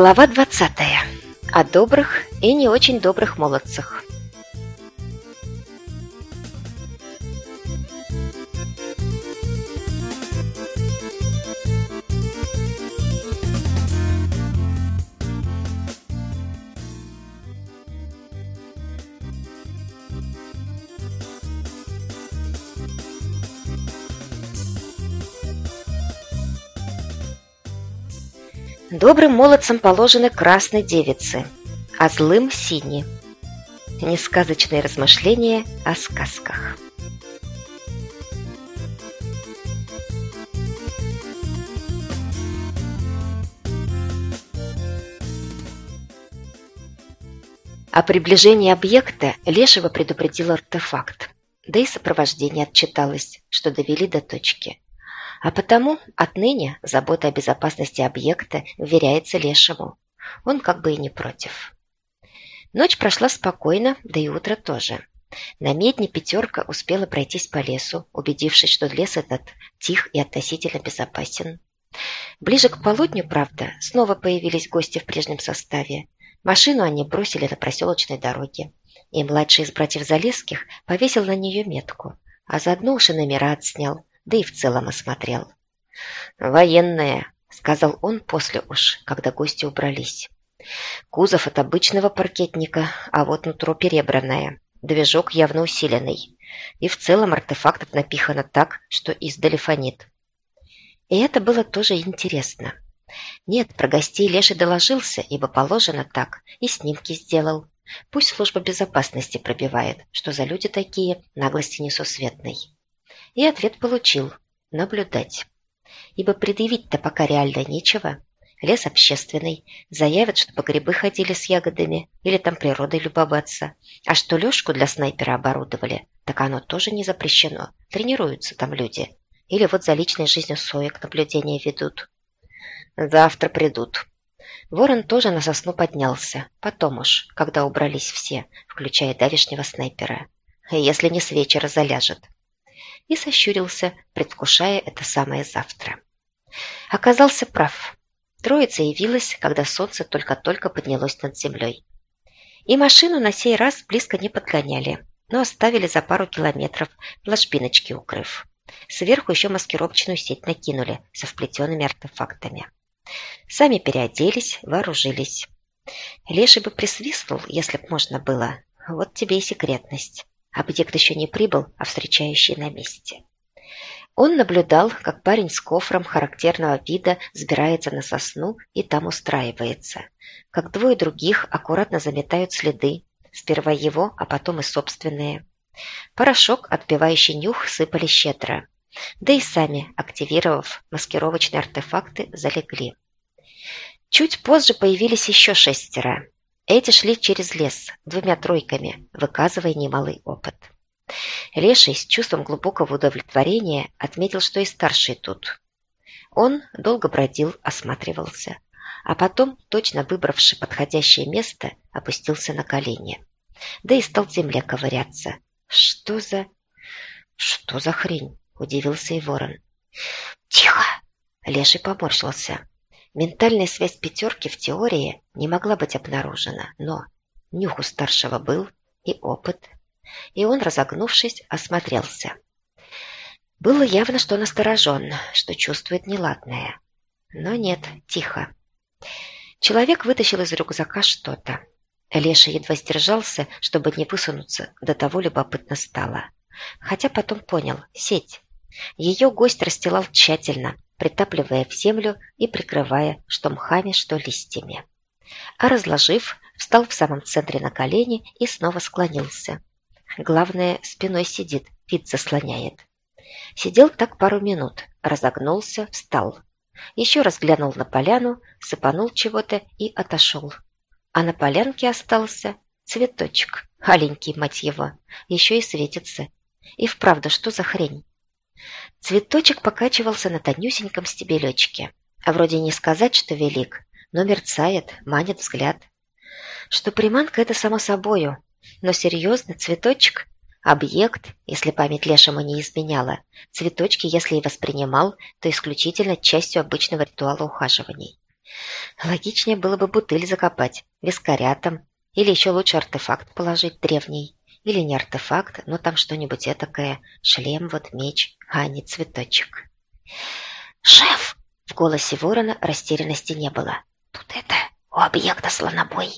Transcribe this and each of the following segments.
Глава 20. О добрых и не очень добрых молодцах. Добрым молодцам положены красной девицы, а злым – сини. Несказочные размышления о сказках. О приближении объекта Лешего предупредил артефакт, да и сопровождение отчиталось, что довели до точки – а потому отныне забота о безопасности объекта вверяется Лешему. Он как бы и не против. Ночь прошла спокойно, да и утро тоже. На медне пятерка успела пройтись по лесу, убедившись, что лес этот тих и относительно безопасен. Ближе к полудню, правда, снова появились гости в прежнем составе. Машину они бросили на проселочной дороге, и младший из братьев Залесских повесил на нее метку, а заодно уж номера отснял, да и в целом осмотрел. «Военная», — сказал он после уж, когда гости убрались. «Кузов от обычного паркетника, а вот нутро перебранное. Движок явно усиленный. И в целом артефактов напихано так, что издали фонит». И это было тоже интересно. Нет, про гостей Леший доложился, ибо положено так, и снимки сделал. Пусть служба безопасности пробивает, что за люди такие, наглости несусветной. И ответ получил – наблюдать. Ибо предъявить-то пока реально нечего. Лес общественный, заявят, что по грибы ходили с ягодами или там природой любоваться. А что лёжку для снайпера оборудовали, так оно тоже не запрещено. Тренируются там люди. Или вот за личной жизнью соек наблюдения ведут. Завтра придут. Ворон тоже на сосну поднялся. Потом уж, когда убрались все, включая давишнего снайпера. Если не с вечера заляжет и сощурился, предвкушая это самое завтра. Оказался прав. Троица явилась, когда солнце только-только поднялось над землей. И машину на сей раз близко не подгоняли, но оставили за пару километров, ложбиночки укрыв. Сверху еще маскировочную сеть накинули со вплетенными артефактами. Сами переоделись, вооружились. Леший бы присвистнул, если б можно было. Вот тебе и секретность. Объект еще не прибыл, а встречающий на месте. Он наблюдал, как парень с кофром характерного вида взбирается на сосну и там устраивается. Как двое других аккуратно заметают следы, сперва его, а потом и собственные. Порошок, отбивающий нюх, сыпали щедро. Да и сами, активировав маскировочные артефакты, залегли. Чуть позже появились еще шестеро. Эти шли через лес двумя тройками, выказывая немалый опыт. Леший с чувством глубокого удовлетворения отметил, что и старший тут. Он долго бродил, осматривался, а потом, точно выбравши подходящее место, опустился на колени. Да и стал в земле ковыряться. «Что за... что за хрень?» – удивился и ворон. «Тихо!» – Леший поморщился. Ментальная связь пятерки в теории не могла быть обнаружена, но нюх у старшего был и опыт, и он, разогнувшись, осмотрелся. Было явно, что насторожен, что чувствует неладное. Но нет, тихо. Человек вытащил из рюкзака что-то. Леша едва сдержался, чтобы не высунуться, до того любопытно стало. Хотя потом понял – сеть. Ее гость расстилал тщательно, притапливая в землю и прикрывая что мхами, что листьями. А разложив, встал в самом центре на колени и снова склонился. Главное, спиной сидит, вид заслоняет. Сидел так пару минут, разогнулся, встал. Еще раз глянул на поляну, сыпанул чего-то и отошел. А на полянке остался цветочек, аленький, мать его, еще и светится. И вправду, что за хрень? Цветочек покачивался на тонюсеньком стебелечке. А вроде не сказать, что велик, но мерцает, манит взгляд. Что приманка – это само собою, но серьезно, цветочек – объект, если память Лешему не изменяла. Цветочки, если и воспринимал, то исключительно частью обычного ритуала ухаживаний. Логичнее было бы бутыль закопать, вискаря там, или еще лучше артефакт положить древний. Или не артефакт, но там что-нибудь этакое, шлем, вот меч, а не цветочек. «Шеф!» — в голосе ворона растерянности не было. «Тут это, у объекта слонобой,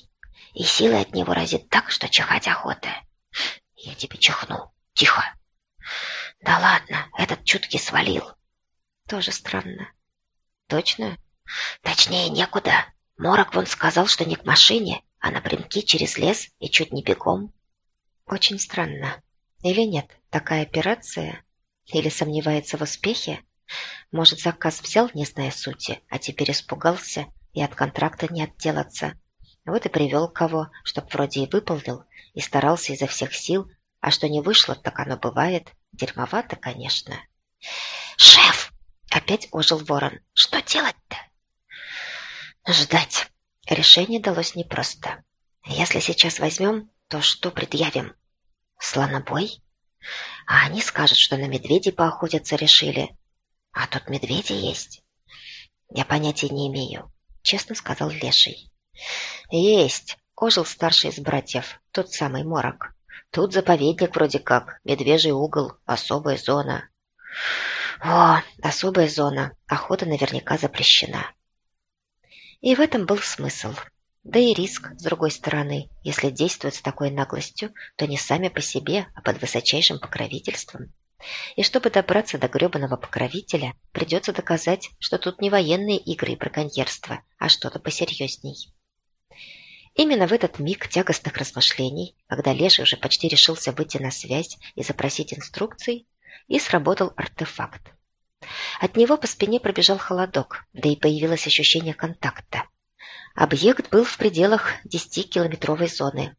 и силы от него разит так, что чихать охота. Я тебе чихну. Тихо!» «Да ладно, этот чуткий свалил». «Тоже странно». «Точно?» «Точнее некуда. Морок вон сказал, что не к машине, а напрямки через лес и чуть не бегом». «Очень странно. Или нет, такая операция? Или сомневается в успехе? Может, заказ взял, не зная сути, а теперь испугался и от контракта не отделаться. Вот и привел кого, чтоб вроде и выполнил, и старался изо всех сил, а что не вышло, так оно бывает. Дерьмовато, конечно. «Шеф!» — опять ожил ворон. «Что делать-то?» «Ждать». Решение далось непросто. «Если сейчас возьмем, то что предъявим? Слонобой? А они скажут, что на медведей поохотиться решили. А тут медведи есть?» «Я понятия не имею», — честно сказал Леший. «Есть!» — ожил старший из братьев, тот самый Морок. Тут заповедник вроде как, медвежий угол, особая зона. О, особая зона, охота наверняка запрещена. И в этом был смысл. Да и риск, с другой стороны, если действуют с такой наглостью, то не сами по себе, а под высочайшим покровительством. И чтобы добраться до гребаного покровителя, придется доказать, что тут не военные игры и браконьерство, а что-то посерьезней. Именно в этот миг тягостных размышлений, когда Леша уже почти решился выйти на связь и запросить инструкций, и сработал артефакт. От него по спине пробежал холодок, да и появилось ощущение контакта. Объект был в пределах 10-километровой зоны.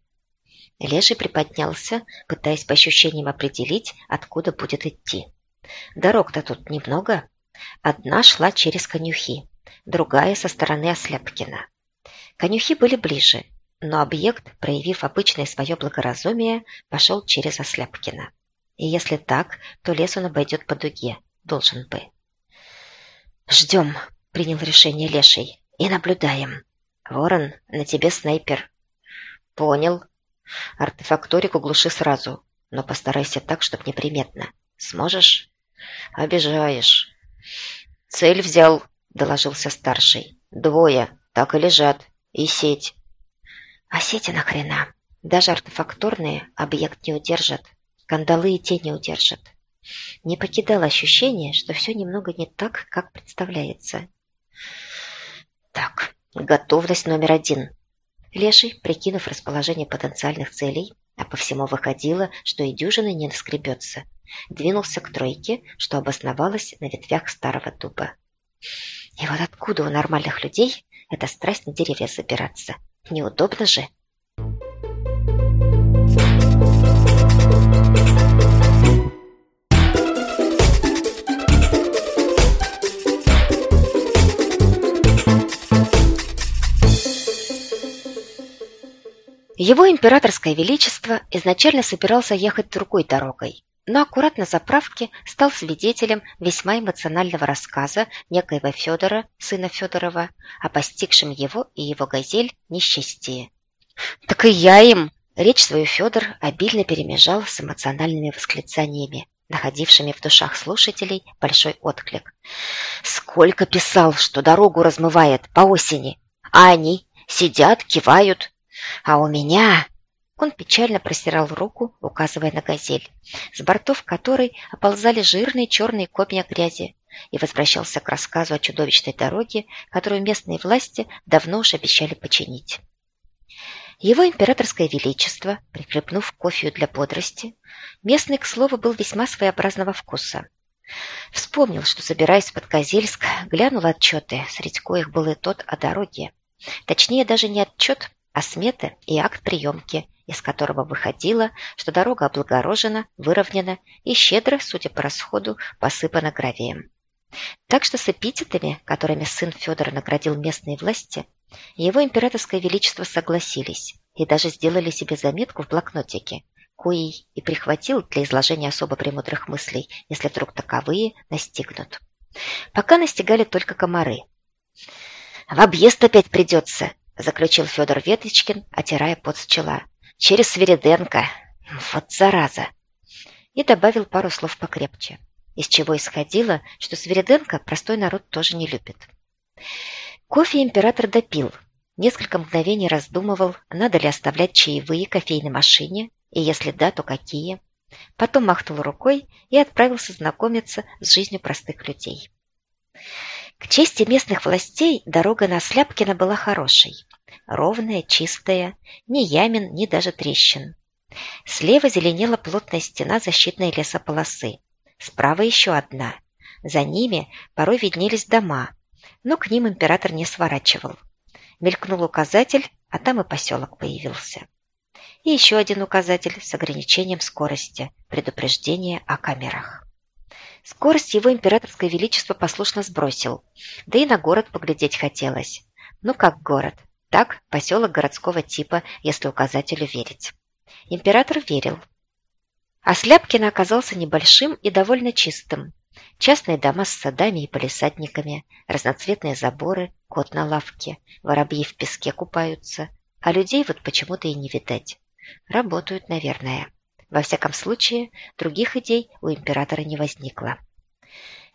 Леший приподнялся, пытаясь по ощущениям определить, откуда будет идти. Дорог-то тут немного. Одна шла через конюхи, другая со стороны Осляпкина. Конюхи были ближе, но объект, проявив обычное свое благоразумие, пошел через Осляпкина. И если так, то лес он обойдет по дуге, должен бы. «Ждем», — принял решение Леший, — «и наблюдаем. Ворон, на тебе снайпер». «Понял. Артефакторику глуши сразу, но постарайся так, чтоб неприметно. Сможешь?» «Обижаешь». «Цель взял», — доложился старший. «Двое, так и лежат. И сеть. А сети нахрена? Даже артефакторные объект не удержат. Кандалы и те не удержат. Не покидало ощущение, что все немного не так, как представляется. Так, готовность номер один. Леший, прикинув расположение потенциальных целей, а по всему выходило, что и дюжины не наскребется, двинулся к тройке, что обосновалась на ветвях старого дуба. И вот откуда у нормальных людей эта страсть на деревья забираться? Неудобно же. Его императорское величество изначально собирался ехать другой дорогой, но аккуратно заправке стал свидетелем весьма эмоционального рассказа некоего Федора, сына Федорова, о постигшем его и его газель несчастье. «Так и я им!» Речь свою Федор обильно перемежал с эмоциональными восклицаниями, находившими в душах слушателей большой отклик. «Сколько писал, что дорогу размывает по осени, а они сидят, кивают, а у меня он печально простирал руку, указывая на газель, с бортов которой оползали жирные черные копья грязи, и возвращался к рассказу о чудовищной дороге, которую местные власти давно уж обещали починить. Его императорское величество, прикрепнув кофею для бодрости, местный, к слову, был весьма своеобразного вкуса. Вспомнил, что, собираясь под Козельск, глянул отчеты, среди коих был и тот о дороге. Точнее, даже не отчет, а сметы и акт приемки, из которого выходило, что дорога облагорожена, выровнена и щедро, судя по расходу, посыпана гравием. Так что с эпитетами, которыми сын Федора наградил местные власти, его императорское величество согласились и даже сделали себе заметку в блокнотике, коей и прихватил для изложения особо премудрых мыслей, если вдруг таковые настигнут. Пока настигали только комары. «В объезд опять придется», – заключил Федор Веточкин, отирая пот с чела. «Через Свириденко. Вот зараза!» И добавил пару слов покрепче, из чего исходило, что Свириденко простой народ тоже не любит. Кофе император допил, несколько мгновений раздумывал, надо ли оставлять чаевые кофейной машине, и если да, то какие. Потом махнул рукой и отправился знакомиться с жизнью простых людей. К чести местных властей дорога на Сляпкино была хорошей. Ровная, чистая, ни ямин, ни даже трещин. Слева зеленела плотная стена защитной лесополосы. Справа еще одна. За ними порой виднелись дома, но к ним император не сворачивал. Мелькнул указатель, а там и поселок появился. И еще один указатель с ограничением скорости, предупреждение о камерах. Скорость его императорское величество послушно сбросил, да и на город поглядеть хотелось. Ну как город? Так, поселок городского типа, если указателю верить. Император верил. А Сляпкино оказался небольшим и довольно чистым. Частные дома с садами и полисадниками, разноцветные заборы, кот на лавке, воробьи в песке купаются, а людей вот почему-то и не видать. Работают, наверное. Во всяком случае, других идей у императора не возникло.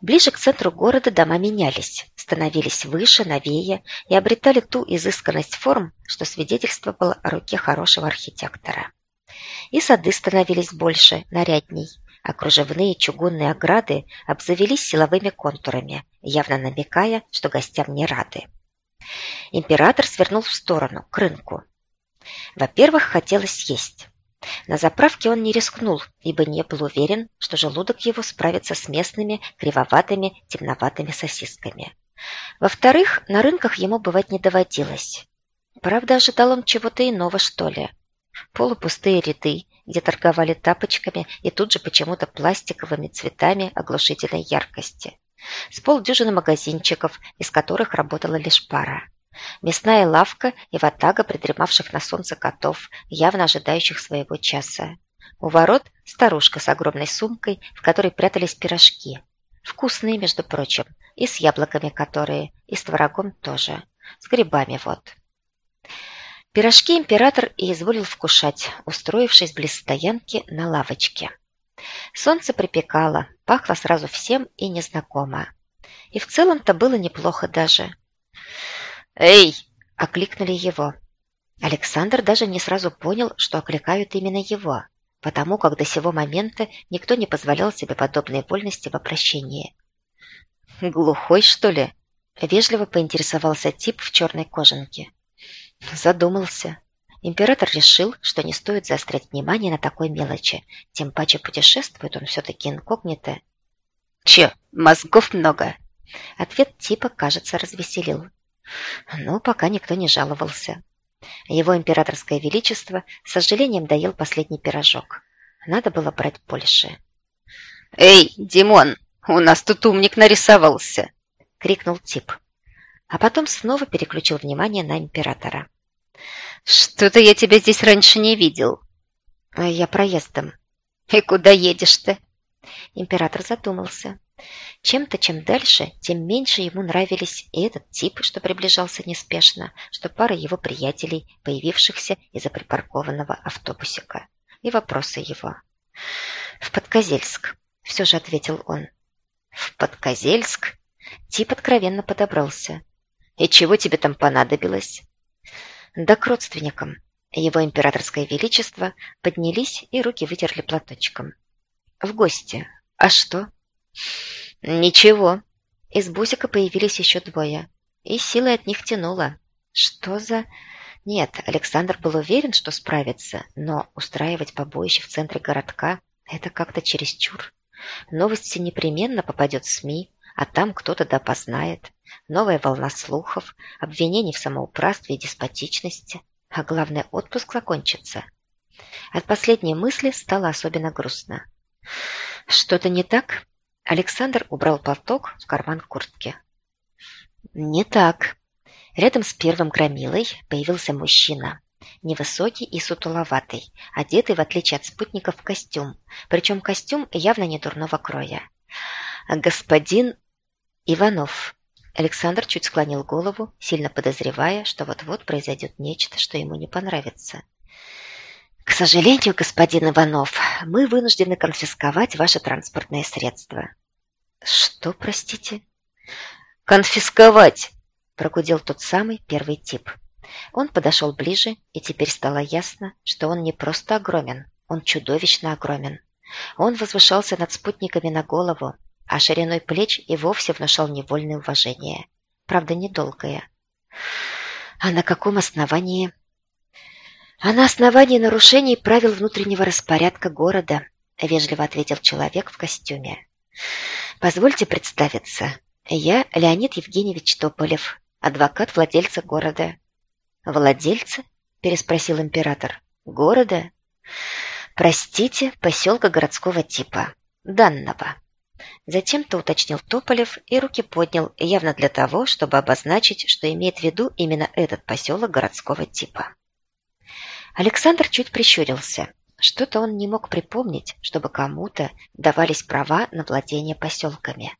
Ближе к центру города дома менялись, становились выше, новее и обретали ту изысканность форм, что свидетельствовало о руке хорошего архитектора. И сады становились больше, нарядней, а чугунные ограды обзавелись силовыми контурами, явно намекая, что гостям не рады. Император свернул в сторону, к рынку. Во-первых, хотелось есть. На заправке он не рискнул, ибо не был уверен, что желудок его справится с местными кривоватыми темноватыми сосисками. Во-вторых, на рынках ему бывать не доводилось. Правда, ожидал он чего-то иного, что ли. Полупустые ряды, где торговали тапочками и тут же почему-то пластиковыми цветами оглушительной яркости. С полдюжины магазинчиков, из которых работала лишь пара. Мясная лавка и ватага придремавших на солнце котов, явно ожидающих своего часа. У ворот старушка с огромной сумкой, в которой прятались пирожки. Вкусные, между прочим, и с яблоками которые, и с творогом тоже. С грибами вот. Пирожки император и изволил вкушать, устроившись близ стоянки на лавочке. Солнце припекало, пахло сразу всем и незнакомо. И в целом-то было неплохо даже. «Эй!» – окликнули его. Александр даже не сразу понял, что окликают именно его, потому как до сего момента никто не позволял себе подобной вольности в обращении. «Глухой, что ли?» – вежливо поинтересовался тип в черной кожанке. Задумался. Император решил, что не стоит заострять внимание на такой мелочи, тем паче путешествует он все-таки инкогнито. «Че, мозгов много?» Ответ типа, кажется, развеселил. Но пока никто не жаловался. Его императорское величество с сожалением доел последний пирожок. Надо было брать больше. «Эй, Димон, у нас тут умник нарисовался!» — крикнул тип. А потом снова переключил внимание на императора. «Что-то я тебя здесь раньше не видел». «Я проездом». «И куда едешь-то?» Император задумался. Чем-то, чем дальше, тем меньше ему нравились и этот тип, что приближался неспешно, что пара его приятелей, появившихся из-за припаркованного автобусика, и вопросы его. «В Подкозельск», — все же ответил он. «В Подкозельск?» Тип откровенно подобрался. «И чего тебе там понадобилось?» «Да к родственникам». Его императорское величество поднялись и руки вытерли платочком. «В гости. А что?» Ничего. Из бусика появились еще двое. И силой от них тянуло. Что за... Нет, Александр был уверен, что справится, но устраивать побоище в центре городка – это как-то чересчур. Новости непременно попадет в СМИ, а там кто-то да познает. Новая волна слухов, обвинений в самоуправстве и деспотичности. А главное, отпуск закончится. От последней мысли стало особенно грустно. Что-то не так? Александр убрал платок в карман куртки. Не так. Рядом с первым громилой появился мужчина. Невысокий и сутуловатый, одетый, в отличие от спутников, в костюм. Причем костюм явно не дурного кроя. «Господин Иванов», Александр чуть склонил голову, сильно подозревая, что вот-вот произойдет нечто, что ему не понравится. «К сожалению, господин Иванов, мы вынуждены конфисковать ваши транспортные средства». «Что, простите?» «Конфисковать!» – прогудел тот самый первый тип. Он подошел ближе, и теперь стало ясно, что он не просто огромен, он чудовищно огромен. Он возвышался над спутниками на голову, а шириной плеч и вовсе внушал невольное уважение. Правда, недолгое. А на каком основании? А на основании нарушений правил внутреннего распорядка города, вежливо ответил человек в костюме. Позвольте представиться. Я Леонид Евгеньевич Тополев, адвокат владельца города. Владельца? переспросил император. Города? Простите, поселка городского типа. Данного. Затем-то уточнил Тополев и руки поднял, явно для того, чтобы обозначить, что имеет в виду именно этот поселок городского типа. Александр чуть прищурился. Что-то он не мог припомнить, чтобы кому-то давались права на владение поселками.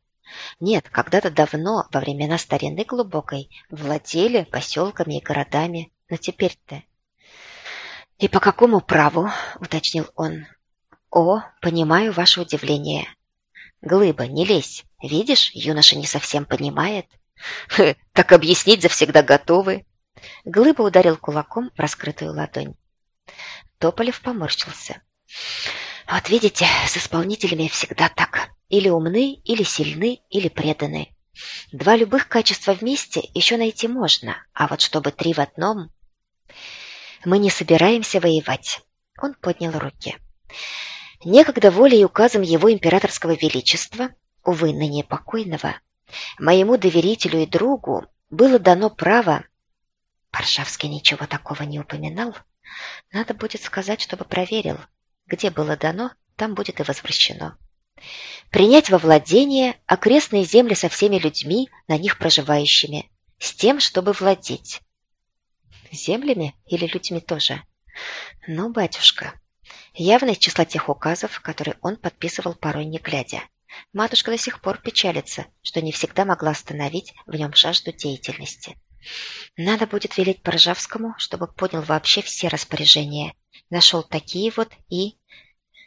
Нет, когда-то давно, во времена старины глубокой, владели поселками и городами, но теперь-то... «И по какому праву?» — уточнил он. «О, понимаю ваше удивление. Глыба, не лезь. Видишь, юноша не совсем понимает. так объяснить завсегда готовы. Глыба ударил кулаком в раскрытую ладонь. Тополев поморщился. Вот видите, с исполнителями всегда так. Или умны, или сильны, или преданы. Два любых качества вместе еще найти можно, а вот чтобы три в одном... Мы не собираемся воевать. Он поднял руки. Некогда волей и указом его императорского величества, увы, ныне покойного, моему доверителю и другу было дано право... Варшавский ничего такого не упоминал. Надо будет сказать, чтобы проверил. Где было дано, там будет и возвращено. Принять во владение окрестные земли со всеми людьми, на них проживающими, с тем, чтобы владеть. Землями или людьми тоже? Ну, батюшка, Явно из числа тех указов, которые он подписывал порой не глядя. Матушка до сих пор печалится, что не всегда могла остановить в нем жажду деятельности. Надо будет велеть Поржавскому, чтобы понял вообще все распоряжения. Нашел такие вот и...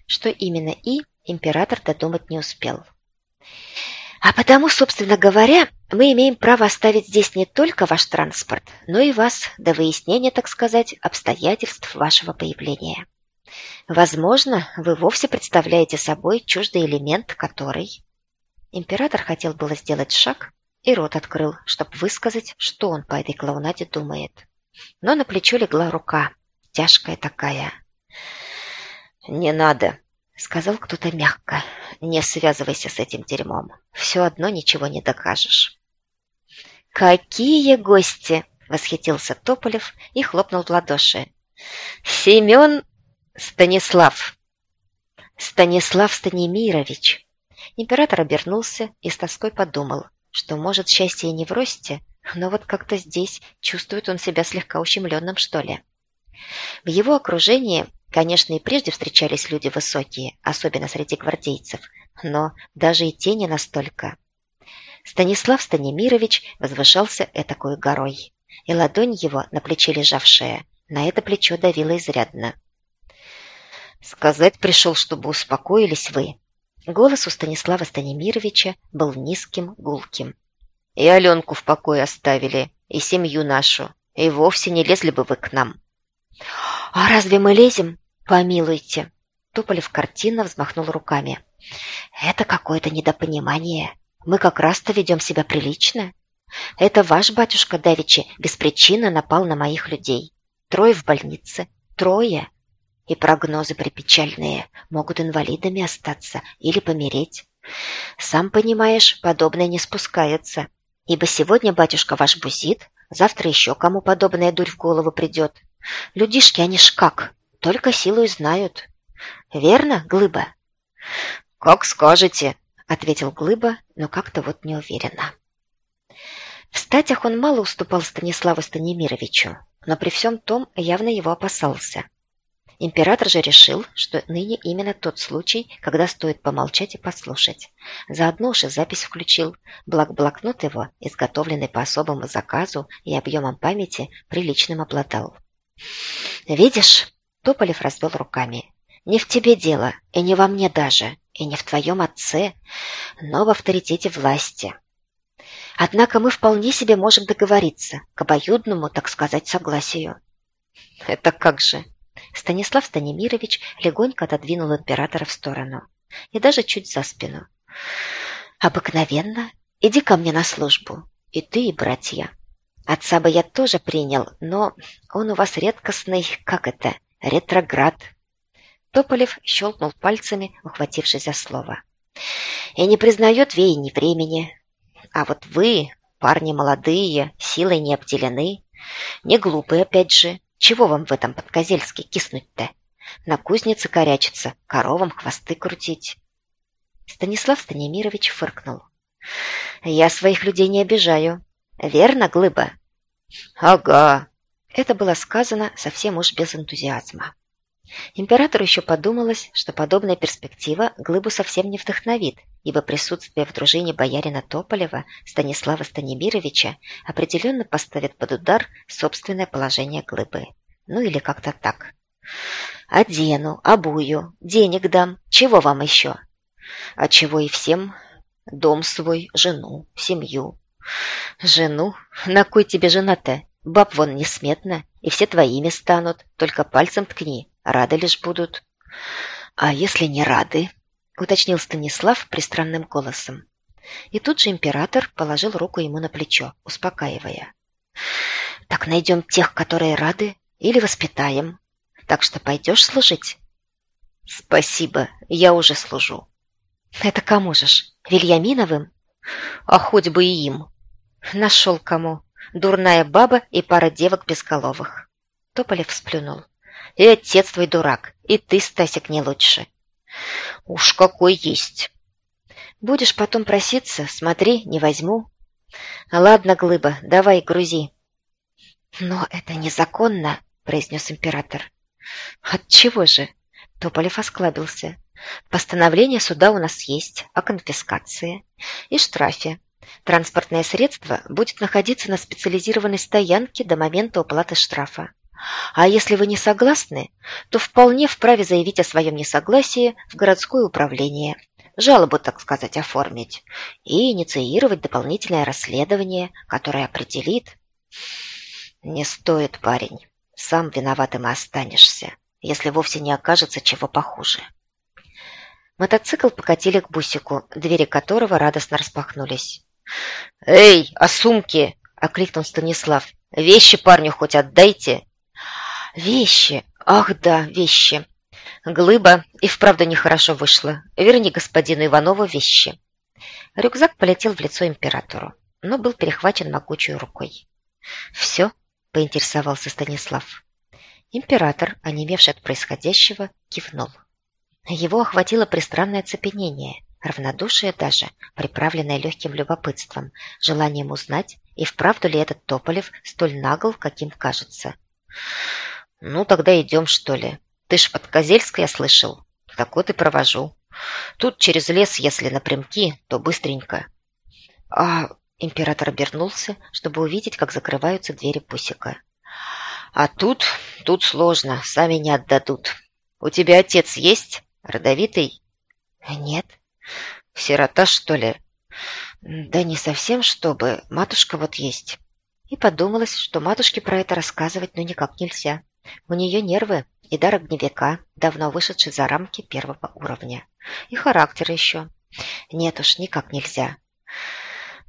Что именно и, император додумать не успел. А потому, собственно говоря, мы имеем право оставить здесь не только ваш транспорт, но и вас до выяснения, так сказать, обстоятельств вашего появления. Возможно, вы вовсе представляете собой чуждый элемент, который... Император хотел было сделать шаг и рот открыл, чтобы высказать, что он по этой клоунаде думает. Но на плечо легла рука, тяжкая такая. «Не надо», — сказал кто-то мягко. «Не связывайся с этим дерьмом. Все одно ничего не докажешь». «Какие гости!» — восхитился Тополев и хлопнул в ладоши. «Семен Станислав. Станислав Станимирович. Император обернулся и с тоской подумал, что, может, счастье не в росте, но вот как-то здесь чувствует он себя слегка ущемленным, что ли. В его окружении, конечно, и прежде встречались люди высокие, особенно среди гвардейцев, но даже и те не настолько. Станислав Станимирович возвышался этакой горой, и ладонь его на плече лежавшая на это плечо давила изрядно. Сказать пришел, чтобы успокоились вы. Голос у Станислава Станимировича был низким, гулким. И Аленку в покое оставили, и семью нашу, и вовсе не лезли бы вы к нам. А разве мы лезем? Помилуйте. Туполев картинно взмахнул руками. Это какое-то недопонимание. Мы как раз-то ведем себя прилично. Это ваш батюшка Давичи без причины напал на моих людей. Трое в больнице. Трое. И прогнозы припечальные, могут инвалидами остаться или помереть. Сам понимаешь, подобное не спускается. Ибо сегодня батюшка ваш бузит, завтра еще кому подобная дурь в голову придет. Людишки, они ж как, только силу и знают. Верно, Глыба? Как скажете, ответил Глыба, но как-то вот неуверенно. В статях он мало уступал Станиславу Станимировичу, но при всем том явно его опасался. Император же решил, что ныне именно тот случай, когда стоит помолчать и послушать. Заодно уж и запись включил, благ блокнот его, изготовленный по особому заказу и объемом памяти, приличным обладал. «Видишь?» – Тополев развел руками. «Не в тебе дело, и не во мне даже, и не в твоем отце, но в авторитете власти. Однако мы вполне себе можем договориться к обоюдному, так сказать, согласию». «Это как же?» Станислав Станимирович легонько отодвинул императора в сторону и даже чуть за спину. «Обыкновенно. Иди ко мне на службу. И ты, и братья. Отца бы я тоже принял, но он у вас редкостный, как это, ретроград». Тополев щелкнул пальцами, ухватившись за слово. «И не признает веяний времени. А вот вы, парни молодые, силой не обделены, не глупые опять же, чего вам в этом подкозельске киснуть-то? На кузнице корячиться, коровам хвосты крутить. Станислав Станимирович фыркнул. Я своих людей не обижаю. Верно, Глыба? Ага. Это было сказано совсем уж без энтузиазма. Императору еще подумалось, что подобная перспектива Глыбу совсем не вдохновит, ибо присутствие в дружине боярина Тополева Станислава Станимировича определенно поставит под удар собственное положение Глыбы. Ну или как-то так. «Одену, обую, денег дам. Чего вам еще?» «А чего и всем? Дом свой, жену, семью». «Жену? На кой тебе жена-то? Баб вон несметно, и все твоими станут, только пальцем ткни, рады лишь будут». «А если не рады?» уточнил Станислав пристранным голосом. И тут же император положил руку ему на плечо, успокаивая. «Так найдем тех, которые рады, или воспитаем. Так что пойдешь служить?» «Спасибо, я уже служу». «Это кому же ж? Вильяминовым?» «А хоть бы и им». «Нашел кому. Дурная баба и пара девок безголовых». Тополев сплюнул. «И отец твой дурак, и ты, Стасик, не лучше. Уж какой есть. Будешь потом проситься, смотри, не возьму. Ладно, Глыба, давай грузи. Но это незаконно, произнес император. От чего же? Тополев осклабился. Постановление суда у нас есть о конфискации и штрафе. Транспортное средство будет находиться на специализированной стоянке до момента уплаты штрафа. А если вы не согласны, то вполне вправе заявить о своем несогласии в городское управление, жалобу, так сказать, оформить и инициировать дополнительное расследование, которое определит... Не стоит, парень. Сам виноватым и останешься, если вовсе не окажется чего похуже. Мотоцикл покатили к бусику, двери которого радостно распахнулись. «Эй, а сумки?» — окликнул Станислав. «Вещи парню хоть отдайте!» Вещи! Ах да, вещи! Глыба и вправду нехорошо вышло. Верни господину Иванову вещи. Рюкзак полетел в лицо императору, но был перехвачен могучей рукой. «Все?» – поинтересовался Станислав. Император, онемевший от происходящего, кивнул. Его охватило пристранное цепенение, равнодушие даже, приправленное легким любопытством, желанием узнать, и вправду ли этот Тополев столь нагл, каким кажется. «Ну, тогда идем, что ли. Ты ж под Козельск, я слышал. Так вот и провожу. Тут через лес, если напрямки, то быстренько». «А...» — император обернулся, чтобы увидеть, как закрываются двери Пусика. «А тут... тут сложно, сами не отдадут. У тебя отец есть? Родовитый?» «Нет». «Сирота, что ли?» «Да не совсем, чтобы. Матушка вот есть». И подумалось, что матушке про это рассказывать ну никак нельзя. У нее нервы и дар огневика, давно вышедший за рамки первого уровня. И характер еще. Нет уж, никак нельзя.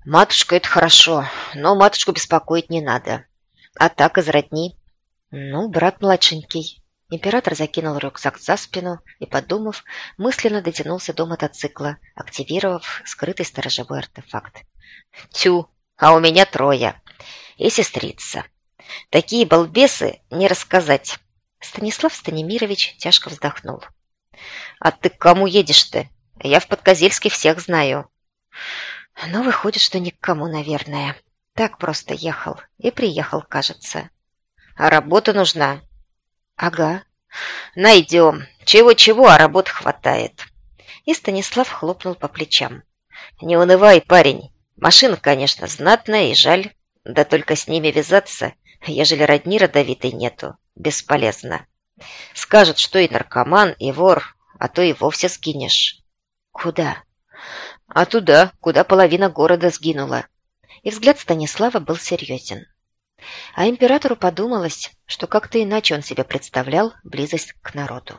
Матушка, это хорошо, но матушку беспокоить не надо. А так из родни. Ну, брат младшенький. Император закинул рюкзак за спину и, подумав, мысленно дотянулся до мотоцикла, активировав скрытый сторожевой артефакт. «Тю, а у меня трое. И сестрица. Такие балбесы не рассказать. Станислав Станимирович тяжко вздохнул. «А ты к кому едешь-то? Я в Подкозельске всех знаю». «Ну, выходит, что ни к кому, наверное. Так просто ехал. И приехал, кажется». «А работа нужна?» «Ага. Найдем. Чего-чего, а работ хватает. И Станислав хлопнул по плечам. Не унывай, парень. Машина, конечно, знатная и жаль. Да только с ними вязаться, ежели родни родовитой нету, бесполезно. Скажут, что и наркоман, и вор, а то и вовсе скинешь. Куда? А туда, куда половина города сгинула. И взгляд Станислава был серьезен. А императору подумалось, что как-то иначе он себе представлял близость к народу.